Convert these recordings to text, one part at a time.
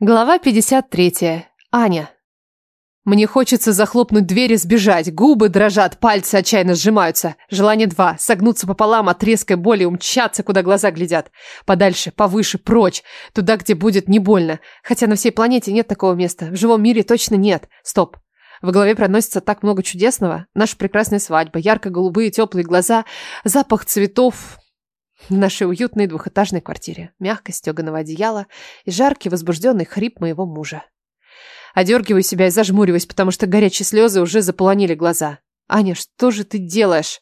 Глава 53. Аня. Мне хочется захлопнуть дверь и сбежать. Губы дрожат, пальцы отчаянно сжимаются. Желание два. Согнуться пополам от резкой боли, умчаться, куда глаза глядят. Подальше, повыше, прочь. Туда, где будет не больно. Хотя на всей планете нет такого места. В живом мире точно нет. Стоп. В голове проносится так много чудесного. Наша прекрасная свадьба, ярко-голубые теплые глаза, запах цветов, в нашей уютной двухэтажной квартире. Мягкость стеганого одеяла и жаркий возбужденный хрип моего мужа. Одергиваю себя и зажмуриваюсь, потому что горячие слезы уже заполонили глаза. «Аня, что же ты делаешь?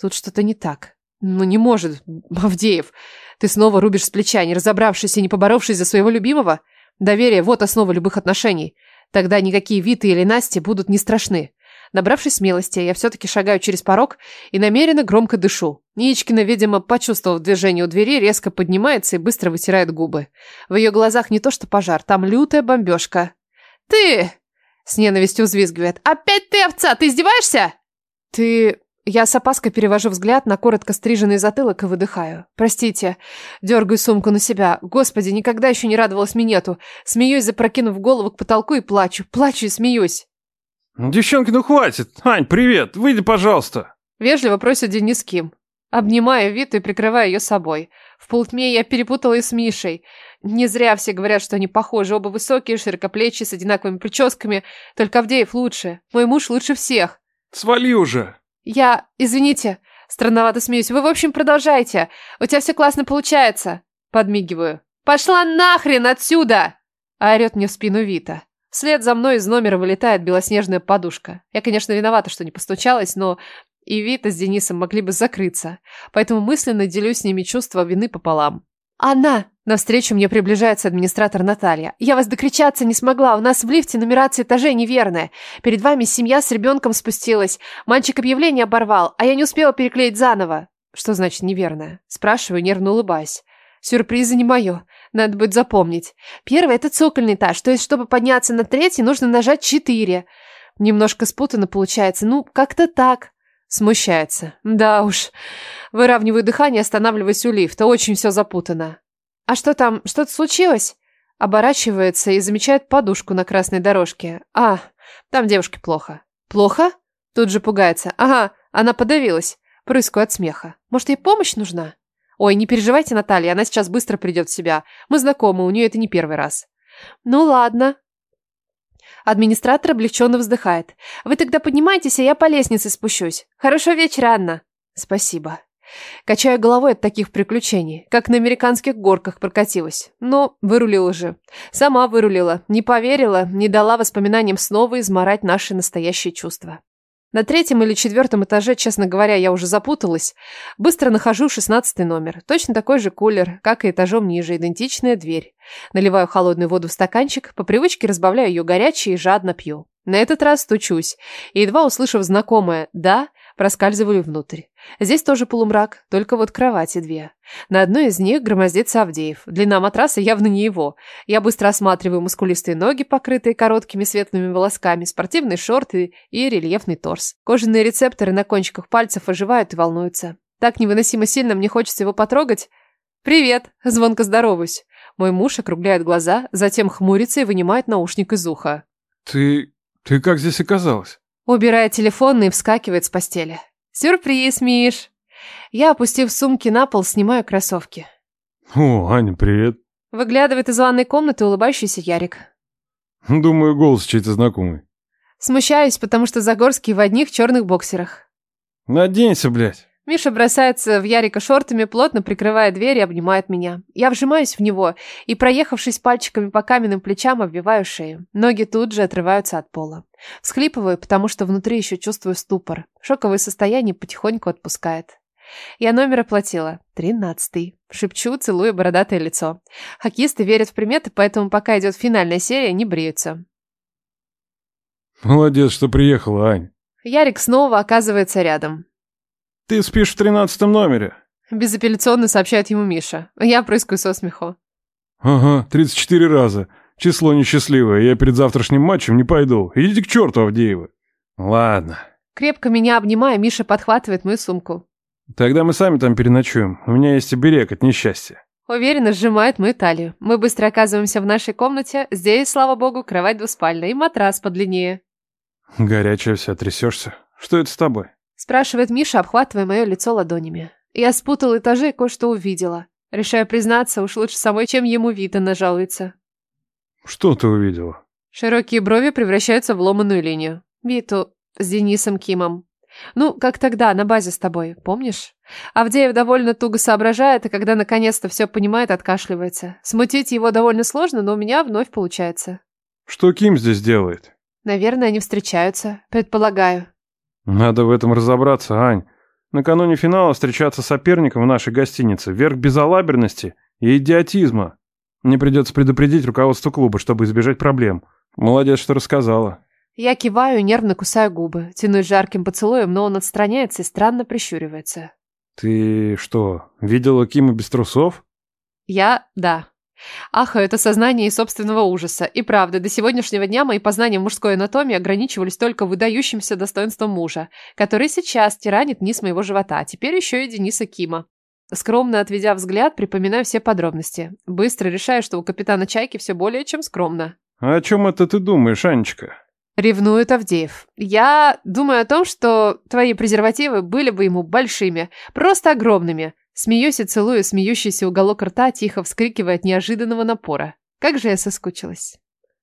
Тут что-то не так. Ну не может, Авдеев. Ты снова рубишь с плеча, не разобравшись и не поборовшись за своего любимого? Доверие – вот основа любых отношений. Тогда никакие Виты или Насти будут не страшны. Набравшись смелости, я все-таки шагаю через порог и намеренно громко дышу. Яичкина, видимо, почувствовав движение у двери, резко поднимается и быстро вытирает губы. В ее глазах не то что пожар, там лютая бомбежка. «Ты!» — с ненавистью взвизгивает. «Опять ты, овца! Ты издеваешься?» «Ты...» Я с опаской перевожу взгляд на коротко стриженный затылок и выдыхаю. «Простите». Дергаю сумку на себя. Господи, никогда еще не радовалась минету. Смеюсь, запрокинув голову к потолку и плачу. Плачу и смеюсь. «Девчонки, ну хватит! Ань, привет! Выйди, пожалуйста!» Вежливо просит Денис Ким. Обнимаю Виту и прикрываю ее собой. В полутьме я перепутала и с Мишей. Не зря все говорят, что они похожи. Оба высокие, широкоплечие, с одинаковыми прическами. Только Авдеев лучше. Мой муж лучше всех. «Свали уже!» Я... Извините. Странновато смеюсь. Вы, в общем, продолжайте. У тебя все классно получается. Подмигиваю. «Пошла нахрен отсюда!» Орет мне в спину Вита. Вслед за мной из номера вылетает белоснежная подушка. Я, конечно, виновата, что не постучалась, но и Вита с Денисом могли бы закрыться. Поэтому мысленно делюсь с ними чувство вины пополам. «Она!» Навстречу мне приближается администратор Наталья. «Я вас докричаться не смогла. У нас в лифте нумерация этажей неверная. Перед вами семья с ребенком спустилась. Мальчик объявление оборвал, а я не успела переклеить заново». «Что значит неверная?» Спрашиваю, нервно улыбаясь. «Сюрпризы не мое. Надо будет запомнить. Первый – это цокольный этаж. То есть, чтобы подняться на третий, нужно нажать четыре. Немножко спутанно получается. Ну, как-то так». Смущается. Да уж. Выравниваю дыхание, останавливаясь у лифта. Очень все запутано. «А что там? Что-то случилось?» Оборачивается и замечает подушку на красной дорожке. «А, там девушке плохо». «Плохо?» Тут же пугается. «Ага, она подавилась». Прыскаю от смеха. «Может, ей помощь нужна?» «Ой, не переживайте, Наталья, она сейчас быстро придет в себя. Мы знакомы, у нее это не первый раз». «Ну ладно». Администратор облегченно вздыхает. «Вы тогда поднимайтесь, а я по лестнице спущусь. Хорошего вечера, Анна». «Спасибо». Качаю головой от таких приключений, как на американских горках прокатилась. Но вырулила же. Сама вырулила, не поверила, не дала воспоминаниям снова изморать наши настоящие чувства. На третьем или четвертом этаже, честно говоря, я уже запуталась. Быстро нахожу шестнадцатый номер. Точно такой же кулер, как и этажом ниже, идентичная дверь. Наливаю холодную воду в стаканчик, по привычке разбавляю ее горячей и жадно пью. На этот раз стучусь, и едва услышав знакомое «да», проскальзываю внутрь. Здесь тоже полумрак, только вот кровати две. На одной из них громоздится Авдеев. Длина матраса явно не его. Я быстро осматриваю мускулистые ноги, покрытые короткими светлыми волосками, спортивные шорты и рельефный торс. Кожаные рецепторы на кончиках пальцев оживают и волнуются. Так невыносимо сильно мне хочется его потрогать. «Привет!» – звонко здороваюсь. Мой муж округляет глаза, затем хмурится и вынимает наушник из уха. «Ты... ты как здесь оказалась?» Убирает телефон и вскакивает с постели. «Сюрприз, Миш!» Я, опустив сумки на пол, снимаю кроссовки. «О, Аня, привет!» Выглядывает из ванной комнаты улыбающийся Ярик. «Думаю, голос чей-то знакомый». Смущаюсь, потому что Загорский в одних черных боксерах. «Наденься, блядь!» Миша бросается в Ярика шортами, плотно прикрывая дверь и обнимает меня. Я вжимаюсь в него и, проехавшись пальчиками по каменным плечам, обвиваю шею. Ноги тут же отрываются от пола. Всхлипываю, потому что внутри еще чувствую ступор. Шоковое состояние потихоньку отпускает. Я номер оплатила. Тринадцатый. Шепчу, целую бородатое лицо. Хоккеисты верят в приметы, поэтому пока идет финальная серия, не бреются. Молодец, что приехала, Ань. Ярик снова оказывается рядом. Ты спишь в тринадцатом номере. Безапелляционно сообщает ему Миша. Я прыскаю со смеху. Ага, 34 раза. Число несчастливое. Я перед завтрашним матчем не пойду. Идите к черту, Авдеева. Ладно. Крепко меня обнимая, Миша подхватывает мою сумку. Тогда мы сами там переночуем. У меня есть оберег от несчастья. Уверенно сжимает мою талию. Мы быстро оказываемся в нашей комнате. Здесь, слава богу, кровать двуспальная и матрас подлиннее. Горячая вся, трясешься. Что это с тобой? Спрашивает Миша, обхватывая мое лицо ладонями. Я спутала этажи и кое-что увидела. Решаю признаться, уж лучше самой, чем ему Вита нажалуется. Что ты увидела? Широкие брови превращаются в ломаную линию. Виту с Денисом Кимом. Ну, как тогда, на базе с тобой, помнишь? Авдеев довольно туго соображает, и когда наконец-то все понимает, откашливается. Смутить его довольно сложно, но у меня вновь получается. Что Ким здесь делает? Наверное, они встречаются, предполагаю. Надо в этом разобраться, Ань. Накануне финала встречаться с соперником в нашей гостинице – верх безалаберности и идиотизма. Мне придется предупредить руководство клуба, чтобы избежать проблем. Молодец, что рассказала. Я киваю нервно кусаю губы, тянусь жарким поцелуем, но он отстраняется и странно прищуривается. Ты что, видела Кима без трусов? Я – да. Ах, это сознание и собственного ужаса. И правда, до сегодняшнего дня мои познания в мужской анатомии ограничивались только выдающимся достоинством мужа, который сейчас тиранит низ моего живота, а теперь еще и Дениса Кима. Скромно отведя взгляд, припоминаю все подробности. Быстро решаю, что у капитана Чайки все более чем скромно. А о чем это ты думаешь, Анечка? Ревнует Авдеев. Я думаю о том, что твои презервативы были бы ему большими, просто огромными. Смеюсь и целую смеющийся уголок рта, тихо вскрикивая от неожиданного напора. Как же я соскучилась.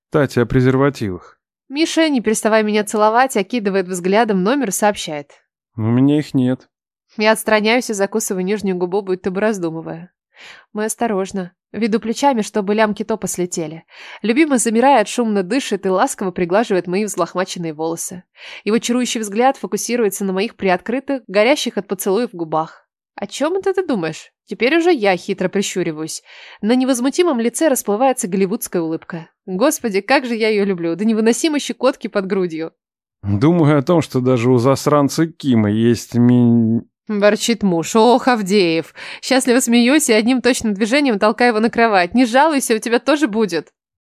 Кстати, о презервативах. Миша, не переставая меня целовать, окидывает взглядом номер и сообщает. У меня их нет. Я отстраняюсь и закусываю нижнюю губу, будто бы раздумывая. Мы осторожно. Веду плечами, чтобы лямки топа слетели. Любимый замирает, шумно дышит и ласково приглаживает мои взлохмаченные волосы. Его чарующий взгляд фокусируется на моих приоткрытых, горящих от поцелуев губах. О чем это ты думаешь? Теперь уже я хитро прищуриваюсь. На невозмутимом лице расплывается голливудская улыбка. Господи, как же я ее люблю, до невыносимой щекотки под грудью. Думаю о том, что даже у засранца Кима есть ми... Ворчит муж. Ох, Авдеев. Счастливо смеюсь и одним точным движением толкаю его на кровать. Не жалуйся, у тебя тоже будет.